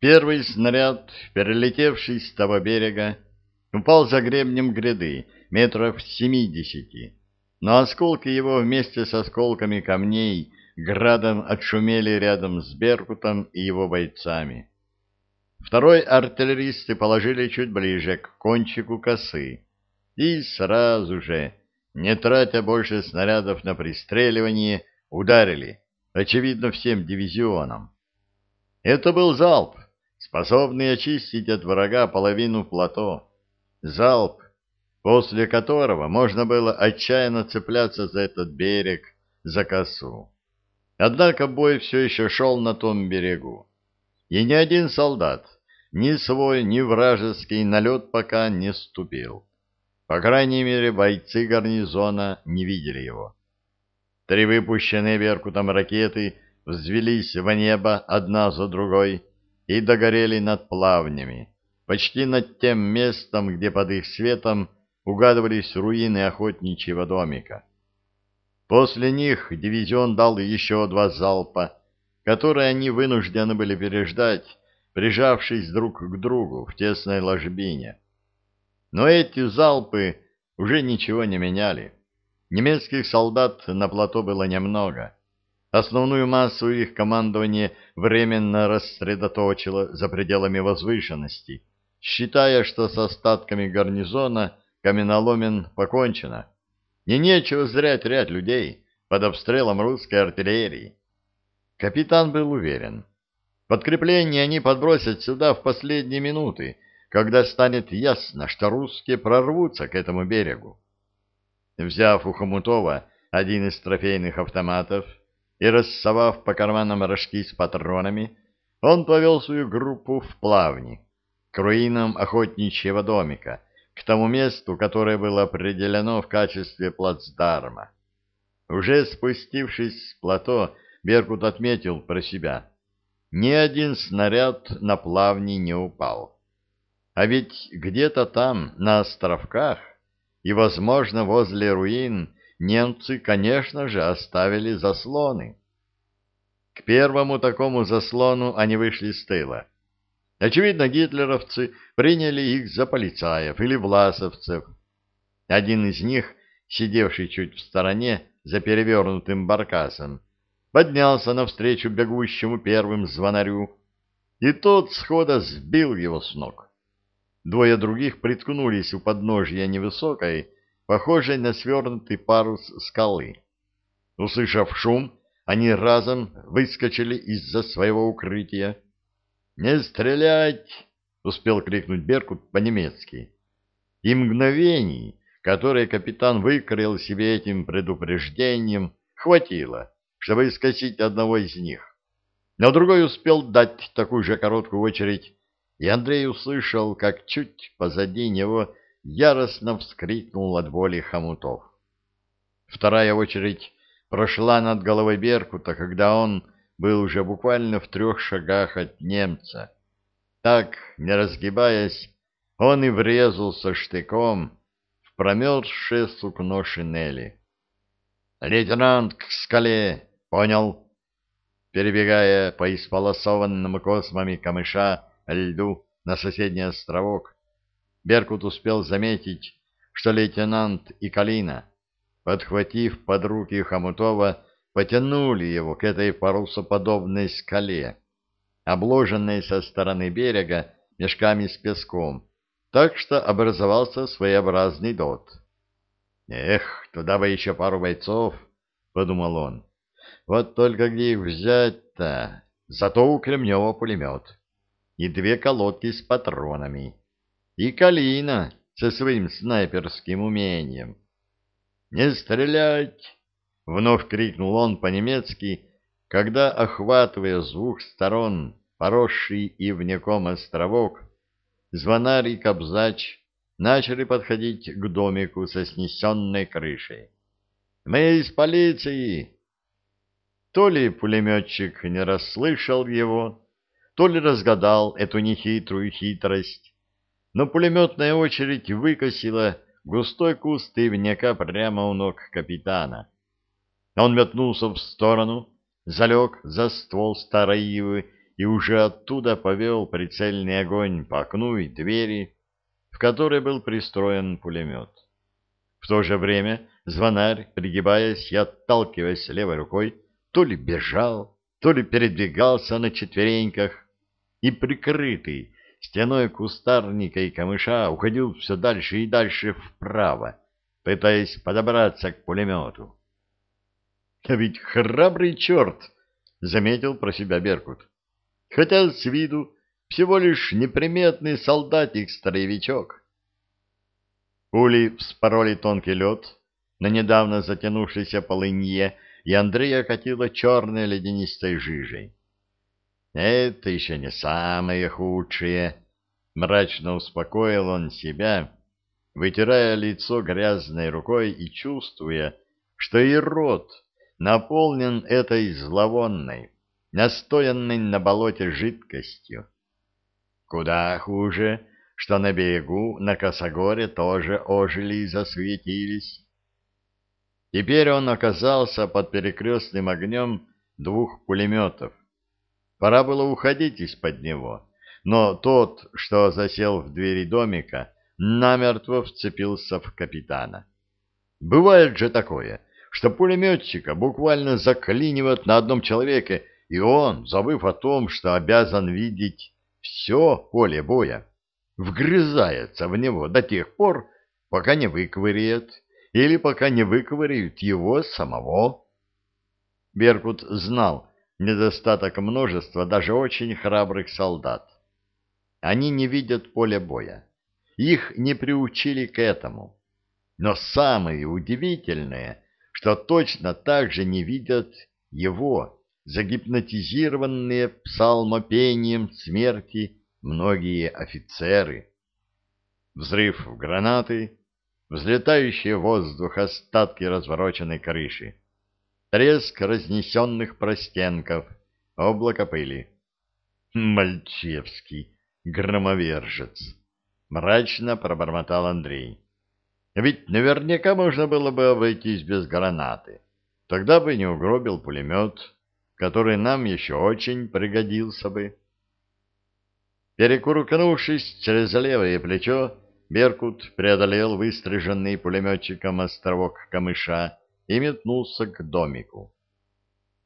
Первый снаряд, перелетевший с того берега, упал за гребнем гряды метров семидесяти, но осколки его вместе с осколками камней градом отшумели рядом с Беркутом и его бойцами. Второй артиллеристы положили чуть ближе к кончику косы и сразу же, не тратя больше снарядов на пристреливание, ударили, очевидно, всем дивизионам. Это был залп, способный очистить от врага половину плато. Залп, после которого можно было отчаянно цепляться за этот берег, за косу. Однако бой все еще шел на том берегу, и ни один солдат, ни свой, ни вражеский налет пока не ступил. По крайней мере, бойцы гарнизона не видели его. Три выпущенные Беркутом ракеты взвелись в небо одна за другой, и догорели над плавнями, почти над тем местом, где под их светом угадывались руины охотничьего домика. После них дивизион дал еще два залпа, которые они вынуждены были переждать, прижавшись друг к другу в тесной ложбине. Но эти залпы уже ничего не меняли. Немецких солдат на плато было немного — Основную массу их командование временно рассредоточило за пределами возвышенности, считая, что с остатками гарнизона каменоломен покончено. И нечего зря терять людей под обстрелом русской артиллерии. Капитан был уверен. Подкрепление они подбросят сюда в последние минуты, когда станет ясно, что русские прорвутся к этому берегу. Взяв у Хомутова один из трофейных автоматов, и, рассовав по карманам рожки с патронами, он повел свою группу в плавни, к руинам охотничьего домика, к тому месту, которое было определено в качестве плацдарма. Уже спустившись с плато, Беркут отметил про себя. Ни один снаряд на плавни не упал. А ведь где-то там, на островках, и, возможно, возле руин, немцы, конечно же, оставили заслоны. К первому такому заслону они вышли с тыла. Очевидно, гитлеровцы приняли их за полицаев или власовцев. Один из них, сидевший чуть в стороне за перевернутым баркасом, поднялся навстречу бегущему первым звонарю, и тот схода сбил его с ног. Двое других приткнулись у подножья невысокой, похожей на свернутый парус скалы. Услышав шум, они разом выскочили из-за своего укрытия. «Не стрелять!» — успел крикнуть Беркут по-немецки. И мгновений, которые капитан выкрыл себе этим предупреждением, хватило, чтобы скосить одного из них. Но другой успел дать такую же короткую очередь, и Андрей услышал, как чуть позади него яростно вскрикнул от боли хомутов. Вторая очередь прошла над головой Беркута, когда он был уже буквально в трех шагах от немца. Так, не разгибаясь, он и врезался штыком в промерзшее сукно шинели. «Лейтенант к скале! Понял!» Перебегая по исполосованному космами камыша льду на соседний островок, Беркут успел заметить, что лейтенант и Калина, подхватив под руки Хомутова, потянули его к этой парусоподобной скале, обложенной со стороны берега мешками с песком, так что образовался своеобразный дот. «Эх, туда бы еще пару бойцов!» — подумал он. «Вот только где их взять-то? Зато у Кремнева пулемет и две колодки с патронами» и Калина со своим снайперским умением. «Не стрелять!» — вновь крикнул он по-немецки, когда, охватывая с двух сторон поросший ивняком островок, звонарь и кобзач начали подходить к домику со снесенной крышей. «Мы из полиции!» То ли пулеметчик не расслышал его, то ли разгадал эту нехитрую хитрость, но пулеметная очередь выкосила густой куст ивняка прямо у ног капитана. Он метнулся в сторону, залег за ствол старой ивы и уже оттуда повел прицельный огонь по окну и двери, в которой был пристроен пулемет. В то же время звонарь, пригибаясь и отталкиваясь левой рукой, то ли бежал, то ли передвигался на четвереньках, и прикрытый стеной кустарника и камыша уходил все дальше и дальше вправо, пытаясь подобраться к пулемету. — А ведь храбрый черт! — заметил про себя Беркут. — Хотя с виду всего лишь неприметный солдатик-строевичок. Пули вспороли тонкий лед на недавно затянувшейся полынье, и Андрея окатило черной ледянистой жижей. «Это еще не самое худшее», — мрачно успокоил он себя, вытирая лицо грязной рукой и чувствуя, что и рот наполнен этой зловонной, настоянной на болоте жидкостью. Куда хуже, что на берегу, на Косогоре, тоже ожили и засветились. Теперь он оказался под перекрестным огнем двух пулеметов. Пора было уходить из-под него, но тот, что засел в двери домика, намертво вцепился в капитана. Бывает же такое, что пулеметчика буквально заклинивают на одном человеке, и он, забыв о том, что обязан видеть все поле боя, вгрызается в него до тех пор, пока не выковыряет или пока не выковыряют его самого. Беркут знал недостаток множества даже очень храбрых солдат. Они не видят поля боя. Их не приучили к этому. Но самое удивительное, что точно так же не видят его, загипнотизированные псалмопением смерти многие офицеры. Взрыв гранаты, взлетающие в воздух остатки развороченной крыши, треск разнесенных простенков, облако пыли. «Мальчевский громовержец!» — мрачно пробормотал Андрей. «Ведь наверняка можно было бы обойтись без гранаты. Тогда бы не угробил пулемет, который нам еще очень пригодился бы». Перекуркнувшись через левое плечо, Беркут преодолел выстриженный пулеметчиком островок камыша и метнулся к домику.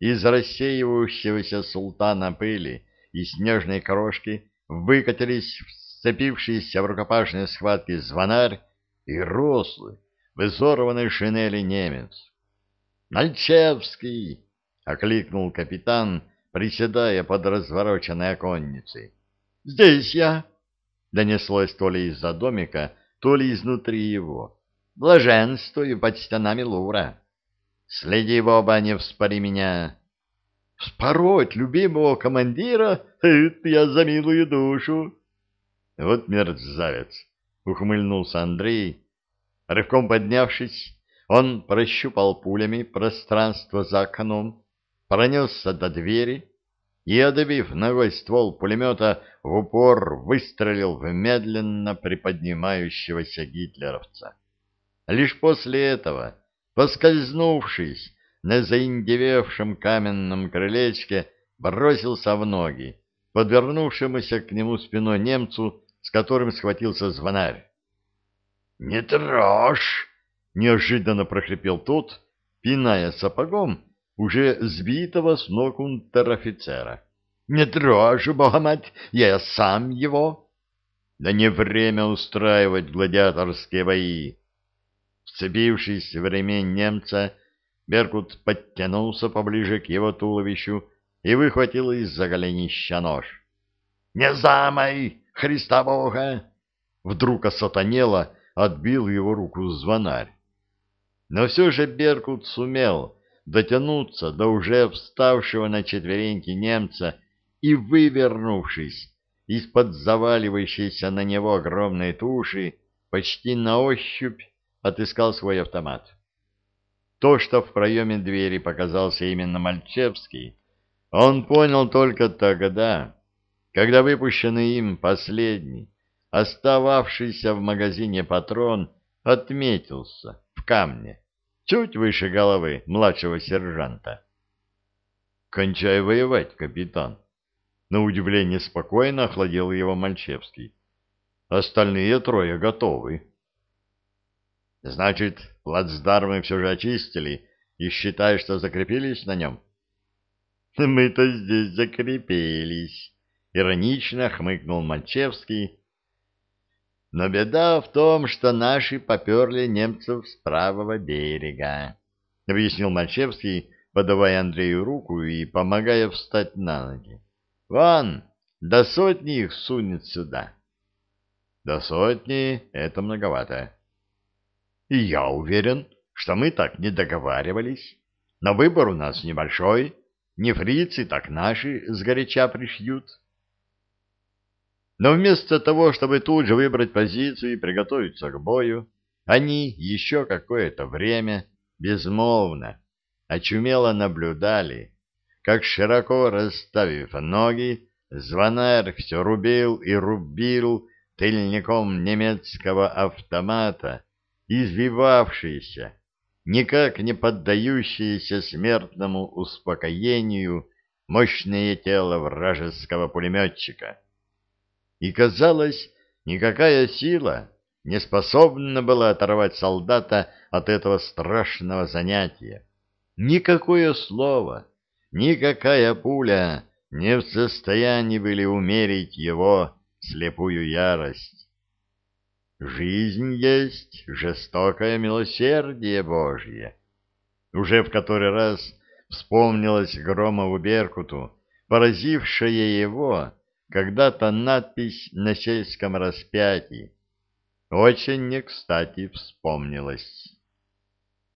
Из рассеивающегося султана пыли и снежной крошки выкатились вцепившиеся в рукопашные схватки звонарь и рослый, в изорванной шинели немец. «Нальчевский!» — окликнул капитан, приседая под развороченной оконницей. «Здесь я!» — донеслось то ли из-за домика, то ли изнутри его. «Блаженствую под стенами Лура. Следи в оба, не вспори меня!» «Вспороть любимого командира? Это я за милую душу!» «Вот мерзавец!» — ухмыльнулся Андрей. Рывком поднявшись, он прощупал пулями пространство за окном, пронесся до двери и, одавив ногой ствол пулемета, в упор выстрелил в медленно приподнимающегося гитлеровца. Лишь после этого, поскользнувшись на заиндевевшем каменном крылечке, бросился в ноги, подвернувшемуся к нему спиной немцу, с которым схватился звонарь. — Не трожь! — неожиданно прохрипел тот, пиная сапогом уже сбитого с ног унтер-офицера. — Не трожь, бога мать, я сам его. Да не время устраивать гладиаторские бои. Вцепившись в ремень немца, Беркут подтянулся поближе к его туловищу и выхватил из-за голенища нож. — Не замай, Христа Бога! Вдруг осатанело отбил его руку звонарь. Но все же Беркут сумел дотянуться до уже вставшего на четвереньки немца и, вывернувшись из-под заваливающейся на него огромной туши, почти на ощупь отыскал свой автомат. То, что в проеме двери показался именно Мальчевский, он понял только тогда, когда выпущенный им последний, остававшийся в магазине патрон, отметился в камне чуть выше головы младшего сержанта. «Кончай воевать, капитан!» На удивление спокойно охладил его Мальчевский. Остальные трое готовы. Значит, плацдармы все же очистили и считаешь, что закрепились на нем? Мы-то здесь закрепились, иронично хмыкнул Мальчевский. Но беда в том, что наши поперли немцев с правого берега, объяснил Мальчевский, подавая Андрею руку и помогая встать на ноги. Вон, до сотни их сунет сюда. До сотни это многовато. И я уверен, что мы так не договаривались. Но выбор у нас небольшой. Не фрицы, так наши сгоряча пришьют. Но вместо того, чтобы тут же выбрать позицию и приготовиться к бою, они еще какое-то время безмолвно, очумело наблюдали, как, широко расставив ноги, звонарь все рубил и рубил тыльником немецкого автомата, извивавшиеся, никак не поддающиеся смертному успокоению мощное тело вражеского пулеметчика. И, казалось, никакая сила не способна была оторвать солдата от этого страшного занятия. Никакое слово, никакая пуля не в состоянии были умерить его слепую ярость. Жизнь есть жестокое милосердие Божье. Уже в который раз вспомнилась Громову Беркуту, поразившая его когда-то надпись на сельском распятии. Очень не кстати вспомнилась.